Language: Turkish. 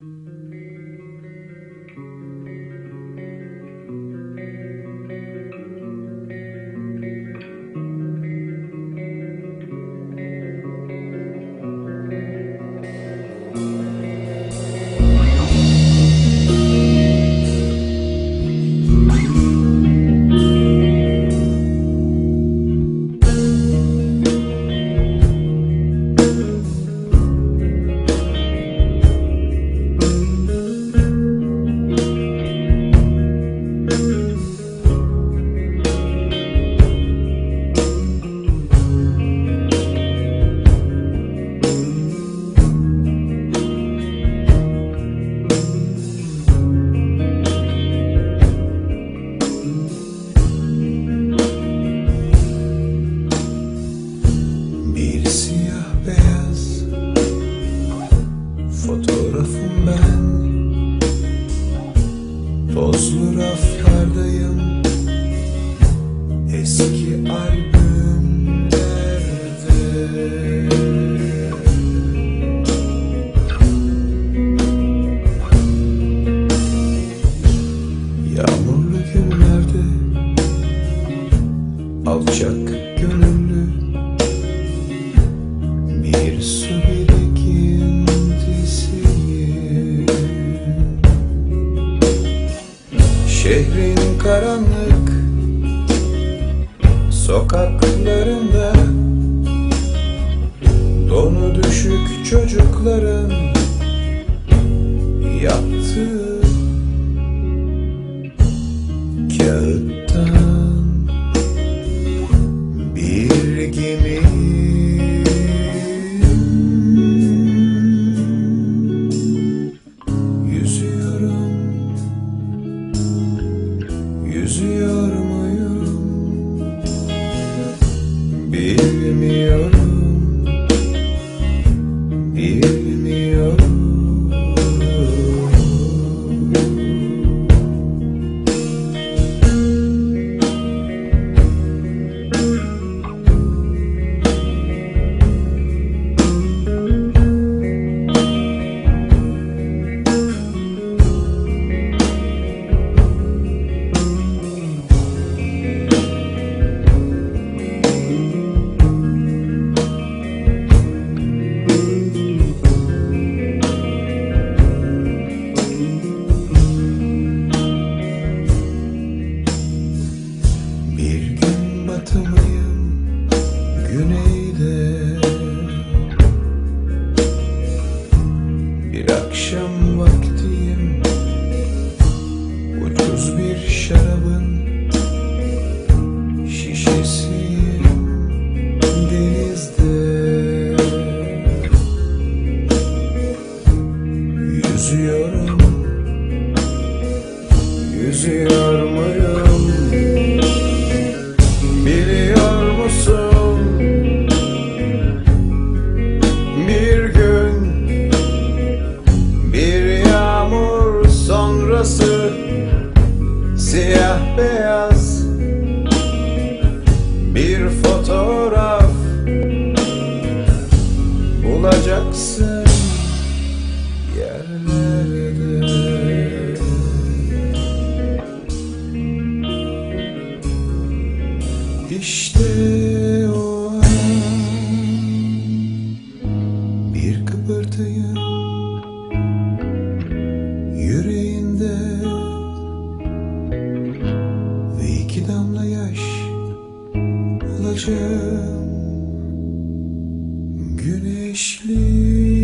Bir gönüllü bir su birikintisiyim Şehrin karanlık sokaklarında. Donu düşük çocukların yaptığı bir gemi Yüzüyorum Yüzüyorum Yüzüyor muyum? Biliyor musun? Bir gün bir yağmur sonrası siyah beyaz bir fotoğraf bulacaksın. bir kıpırtıyı yüreğinde ve iki damla yaş olacağım güneşli.